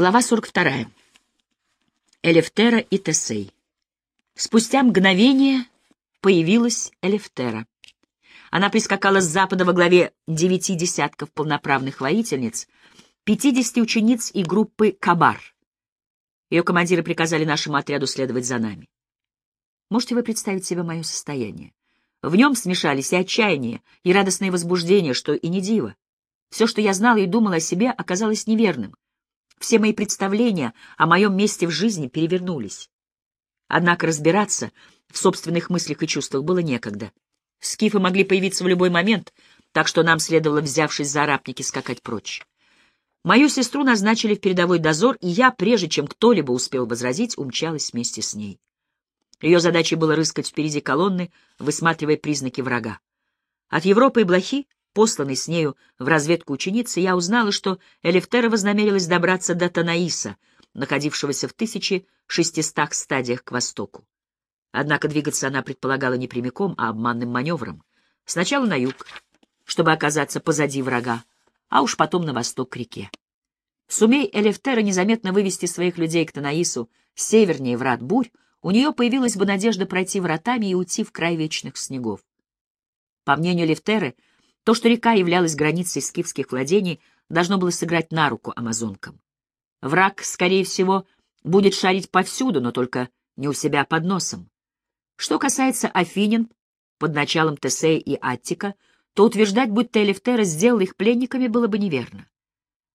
Глава 42. Элефтера и Тесей. Спустя мгновение появилась Элефтера. Она прискакала с запада во главе девяти десятков полноправных воительниц, пятидесяти учениц и группы Кабар. Ее командиры приказали нашему отряду следовать за нами. Можете вы представить себе мое состояние? В нем смешались и отчаяние, и радостное возбуждение, что и не диво. Все, что я знала и думала о себе, оказалось неверным. Все мои представления о моем месте в жизни перевернулись. Однако разбираться в собственных мыслях и чувствах было некогда. Скифы могли появиться в любой момент, так что нам следовало, взявшись за арапники, скакать прочь. Мою сестру назначили в передовой дозор, и я, прежде чем кто-либо успел возразить, умчалась вместе с ней. Ее задачей было рыскать впереди колонны, высматривая признаки врага. От Европы и Блохи посланной с нею в разведку ученицы, я узнала, что Элефтера вознамерилась добраться до Танаиса, находившегося в 1600 стадиях к востоку. Однако двигаться она предполагала не прямиком, а обманным маневром. Сначала на юг, чтобы оказаться позади врага, а уж потом на восток к реке. Сумей Элефтера незаметно вывести своих людей к Танаису севернее врат бурь, у нее появилась бы надежда пройти вратами и уйти в край вечных снегов. По мнению Лефтеры, то, что река являлась границей скифских владений, должно было сыграть на руку амазонкам. Враг, скорее всего, будет шарить повсюду, но только не у себя под носом. Что касается Афинин, под началом Тесея и Аттика, то утверждать, будто Элефтера сделала их пленниками, было бы неверно.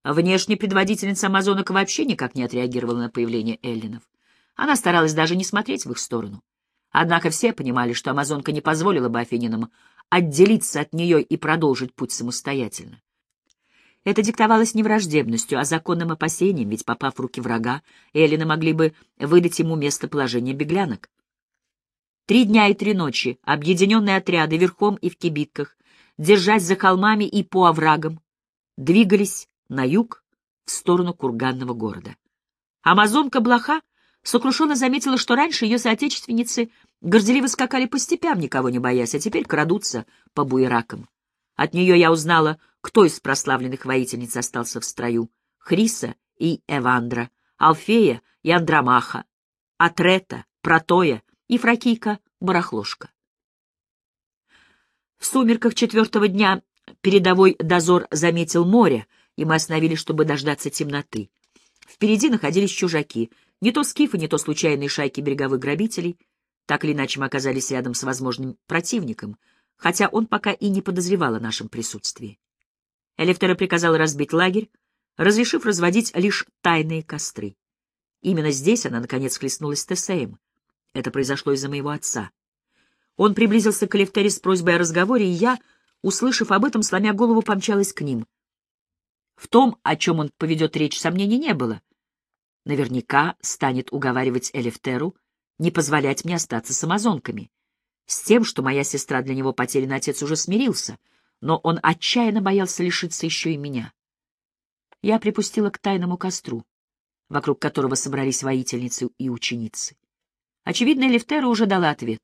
Внешне предводительница амазонок вообще никак не отреагировала на появление эллинов. Она старалась даже не смотреть в их сторону. Однако все понимали, что амазонка не позволила бы афининам отделиться от нее и продолжить путь самостоятельно. Это диктовалось не враждебностью, а законным опасением, ведь, попав в руки врага, Эллины могли бы выдать ему местоположение беглянок. Три дня и три ночи объединенные отряды верхом и в кибитках, держась за холмами и по оврагам, двигались на юг в сторону курганного города. Амазонка Блоха сокрушенно заметила, что раньше ее соотечественницы горделиво скакали по степям, никого не боясь, а теперь крадутся по буеракам. От нее я узнала, кто из прославленных воительниц остался в строю. Хриса и Эвандра, Алфея и Андромаха, Атрета, Протоя и Фракийка Барахлошка. В сумерках четвертого дня передовой дозор заметил море, и мы остановились, чтобы дождаться темноты. Впереди находились чужаки, не то скифы, не то случайные шайки береговых грабителей. Так или иначе мы оказались рядом с возможным противником, хотя он пока и не подозревал о нашем присутствии. Элефтера приказал разбить лагерь, разрешив разводить лишь тайные костры. Именно здесь она, наконец, хлестнулась с Тесеем. Это произошло из-за моего отца. Он приблизился к Элефтере с просьбой о разговоре, и я, услышав об этом, сломя голову, помчалась к ним. В том, о чем он поведет речь, сомнений не было. Наверняка станет уговаривать Элефтеру не позволять мне остаться с амазонками. С тем, что моя сестра для него потерянный отец уже смирился, но он отчаянно боялся лишиться еще и меня. Я припустила к тайному костру, вокруг которого собрались воительницы и ученицы. Очевидно, Элефтера уже дала ответ.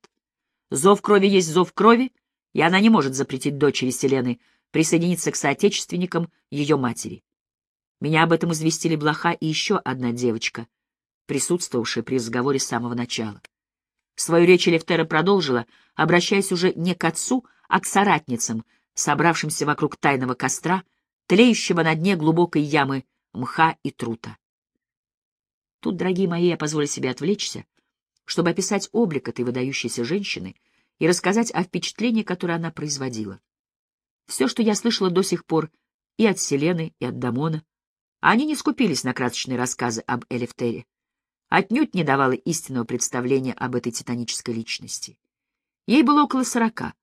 Зов крови есть зов крови, и она не может запретить дочери Селены присоединиться к соотечественникам ее матери. Меня об этом известили Блоха и еще одна девочка, присутствовавшая при разговоре с самого начала. Свою речь Лефтера продолжила, обращаясь уже не к отцу, а к соратницам, собравшимся вокруг тайного костра, тлеющего на дне глубокой ямы мха и трута. Тут, дорогие мои, я позволю себе отвлечься, чтобы описать облик этой выдающейся женщины и рассказать о впечатлении, которое она производила. Все, что я слышала до сих пор и от Селены, и от Дамона, они не скупились на красочные рассказы об Элефтере, отнюдь не давала истинного представления об этой титанической личности. Ей было около сорока.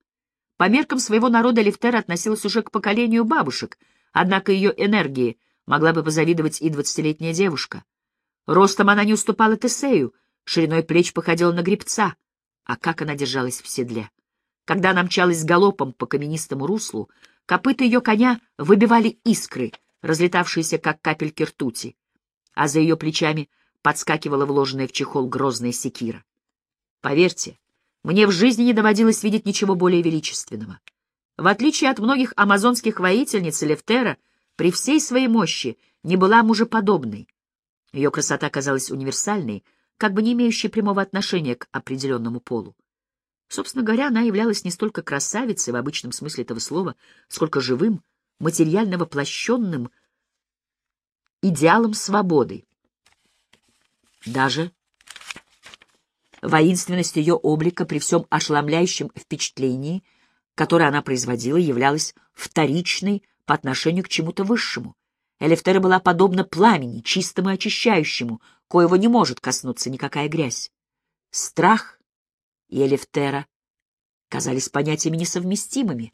По меркам своего народа Элефтера относилась уже к поколению бабушек, однако ее энергии могла бы позавидовать и двадцатилетняя девушка. Ростом она не уступала Тесею, шириной плеч походила на гребца, а как она держалась в седле. Когда она мчалась галопом по каменистому руслу, копыта ее коня выбивали искры, разлетавшиеся, как капельки ртути, а за ее плечами подскакивала вложенная в чехол грозная секира. Поверьте, мне в жизни не доводилось видеть ничего более величественного. В отличие от многих амазонских воительниц, Лефтера при всей своей мощи не была мужеподобной. Ее красота казалась универсальной, как бы не имеющей прямого отношения к определенному полу. Собственно говоря, она являлась не столько красавицей в обычном смысле этого слова, сколько живым, материально воплощенным идеалом свободы. Даже воинственность ее облика при всем ошеломляющем впечатлении, которое она производила, являлась вторичной по отношению к чему-то высшему. Элефтера была подобна пламени, чистому и очищающему, коего не может коснуться никакая грязь. Страх и Элефтера казались понятиями несовместимыми,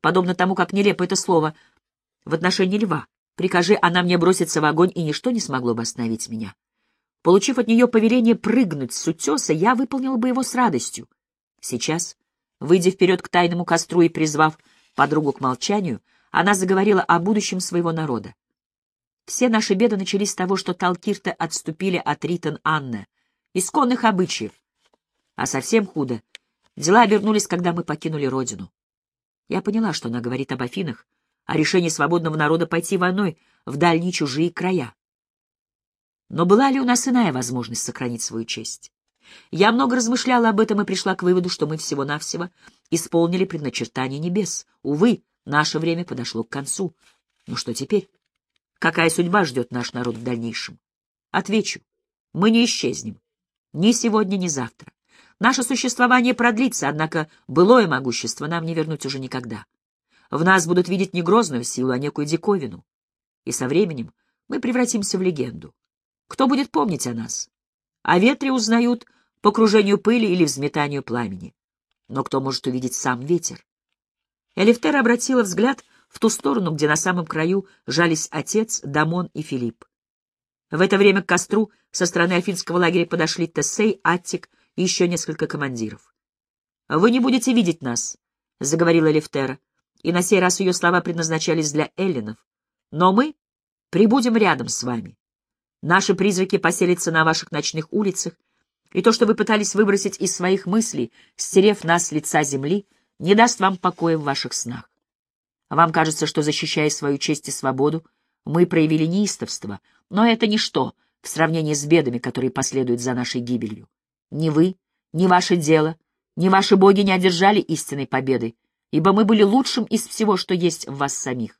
подобно тому, как нелепо это слово в отношении льва. Прикажи она мне броситься в огонь, и ничто не смогло бы остановить меня. Получив от нее повеление прыгнуть с утеса, я выполнила бы его с радостью. Сейчас, выйдя вперед к тайному костру и призвав подругу к молчанию, она заговорила о будущем своего народа. Все наши беды начались с того, что талкирты отступили от Ритон Анны, исконных обычаев. А совсем худо. Дела обернулись, когда мы покинули родину. Я поняла, что она говорит об Афинах, о решении свободного народа пойти войной в дальние чужие края. Но была ли у нас иная возможность сохранить свою честь? Я много размышляла об этом и пришла к выводу, что мы всего-навсего исполнили предначертание небес. Увы, наше время подошло к концу. Ну что теперь? Какая судьба ждет наш народ в дальнейшем? Отвечу. Мы не исчезнем. Ни сегодня, ни завтра. Наше существование продлится, однако былое могущество нам не вернуть уже никогда. В нас будут видеть не грозную силу, а некую диковину. И со временем мы превратимся в легенду. Кто будет помнить о нас? О ветре узнают по кружению пыли или взметанию пламени. Но кто может увидеть сам ветер? Элифтера обратила взгляд в ту сторону, где на самом краю жались отец, Дамон и Филипп. В это время к костру со стороны афинского лагеря подошли Тесей, Аттик и еще несколько командиров. «Вы не будете видеть нас», — заговорила Лефтера, и на сей раз ее слова предназначались для эллинов. «Но мы прибудем рядом с вами. Наши призраки поселятся на ваших ночных улицах, и то, что вы пытались выбросить из своих мыслей, стерев нас с лица земли, не даст вам покоя в ваших снах. Вам кажется, что, защищая свою честь и свободу, мы проявили неистовство, но это ничто в сравнении с бедами, которые последуют за нашей гибелью. Ни вы, ни ваше дело, ни ваши боги не одержали истинной победы, ибо мы были лучшим из всего, что есть в вас самих.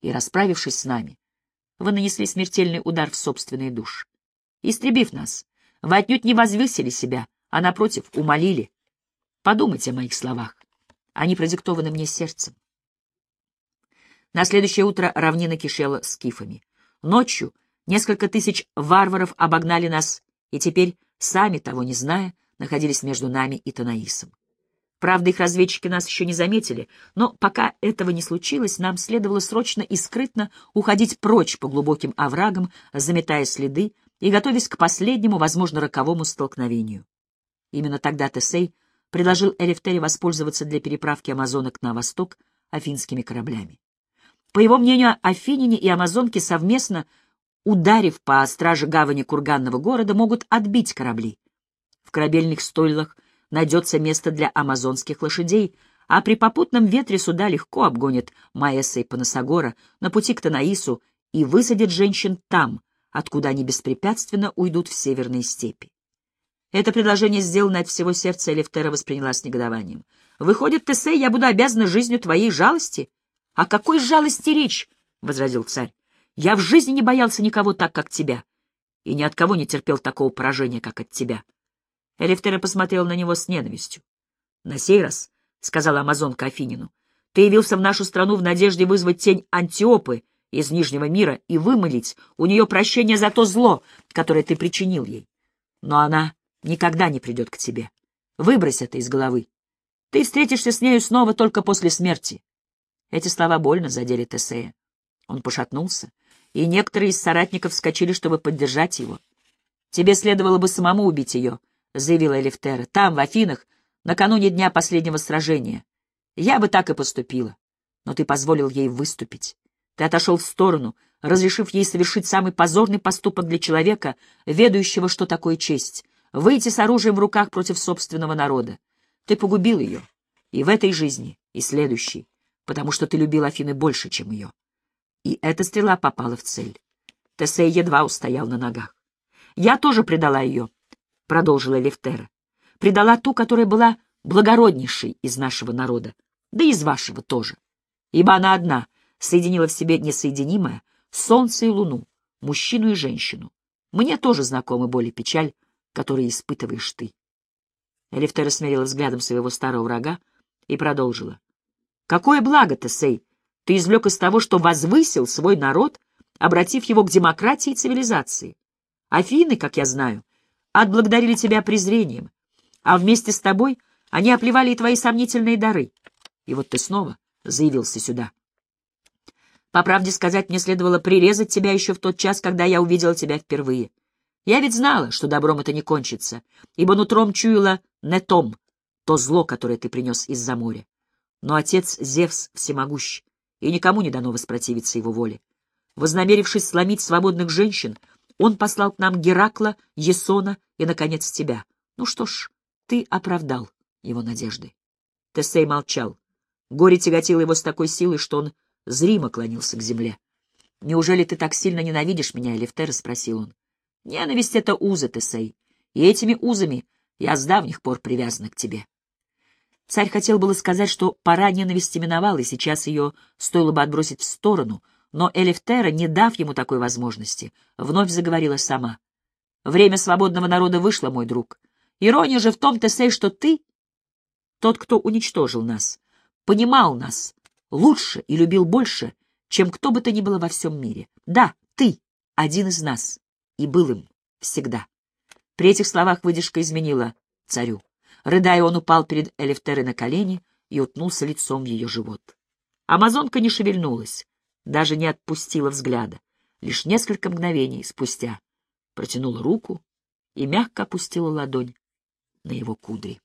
И, расправившись с нами, вы нанесли смертельный удар в собственные души. Истребив нас, вы отнюдь не возвысили себя, а, напротив, умолили. Подумайте о моих словах. Они продиктованы мне сердцем. На следующее утро равнина кишела скифами. Ночью несколько тысяч варваров обогнали нас, и теперь, сами того не зная, находились между нами и Танаисом. Правда, их разведчики нас еще не заметили, но пока этого не случилось, нам следовало срочно и скрытно уходить прочь по глубоким оврагам, заметая следы и готовясь к последнему, возможно, роковому столкновению. Именно тогда Тесей предложил Элефтере воспользоваться для переправки амазонок на восток афинскими кораблями. По его мнению, афиняне и амазонки совместно, ударив по страже гавани курганного города, могут отбить корабли. В корабельных стойлах найдется место для амазонских лошадей, а при попутном ветре суда легко обгонят Маэса и Панасагора на пути к Танаису и высадят женщин там, откуда они беспрепятственно уйдут в северные степи. Это предложение, сделанное от всего сердца, Элефтера восприняла с негодованием. «Выходит, Тесей, я буду обязана жизнью твоей жалости?» — О какой жалости речь? — возразил царь. — Я в жизни не боялся никого так, как тебя, и ни от кого не терпел такого поражения, как от тебя. Элефтера посмотрел на него с ненавистью. — На сей раз, — сказала амазонка Афинину, — ты явился в нашу страну в надежде вызвать тень Антиопы из Нижнего мира и вымолить у нее прощение за то зло, которое ты причинил ей. Но она никогда не придет к тебе. Выбрось это из головы. Ты встретишься с нею снова только после смерти. Эти слова больно задели Тесея. Он пошатнулся, и некоторые из соратников вскочили, чтобы поддержать его. «Тебе следовало бы самому убить ее», — заявила Элифтера. «Там, в Афинах, накануне дня последнего сражения. Я бы так и поступила. Но ты позволил ей выступить. Ты отошел в сторону, разрешив ей совершить самый позорный поступок для человека, ведающего, что такое честь — выйти с оружием в руках против собственного народа. Ты погубил ее. И в этой жизни, и следующей потому что ты любил Афины больше, чем ее. И эта стрела попала в цель. Тесей едва устоял на ногах. Я тоже предала ее, — продолжила Лефтера. Предала ту, которая была благороднейшей из нашего народа, да и из вашего тоже. Ибо она одна соединила в себе несоединимое солнце и луну, мужчину и женщину. Мне тоже знакома боль и печаль, которые испытываешь ты. Элифтера смерила взглядом своего старого врага и продолжила. Какое благо, Тесей, ты извлек из того, что возвысил свой народ, обратив его к демократии и цивилизации. Афины, как я знаю, отблагодарили тебя презрением, а вместе с тобой они оплевали и твои сомнительные дары. И вот ты снова заявился сюда. По правде сказать, мне следовало прирезать тебя еще в тот час, когда я увидела тебя впервые. Я ведь знала, что добром это не кончится, ибо нутром чуяла не том, то зло, которое ты принес из-за моря. Но отец Зевс всемогущ, и никому не дано воспротивиться его воле. Вознамерившись сломить свободных женщин, он послал к нам Геракла, Есона и, наконец, тебя. Ну что ж, ты оправдал его надежды. Тесей молчал. Горе тяготило его с такой силой, что он зримо клонился к земле. «Неужели ты так сильно ненавидишь меня, Элифтера?» — спросил он. «Ненависть — это узы, Тесей, и этими узами я с давних пор привязан к тебе». Царь хотел было сказать, что пора ненависти миновала, и сейчас ее стоило бы отбросить в сторону, но Элифтера, не дав ему такой возможности, вновь заговорила сама. «Время свободного народа вышло, мой друг. Ирония же в том, Тесей, что ты, тот, кто уничтожил нас, понимал нас лучше и любил больше, чем кто бы то ни было во всем мире. Да, ты один из нас, и был им всегда». При этих словах выдержка изменила царю. Рыдая, он упал перед Элифтерой на колени и утнулся лицом в ее живот. Амазонка не шевельнулась, даже не отпустила взгляда. Лишь несколько мгновений спустя протянула руку и мягко опустила ладонь на его кудри.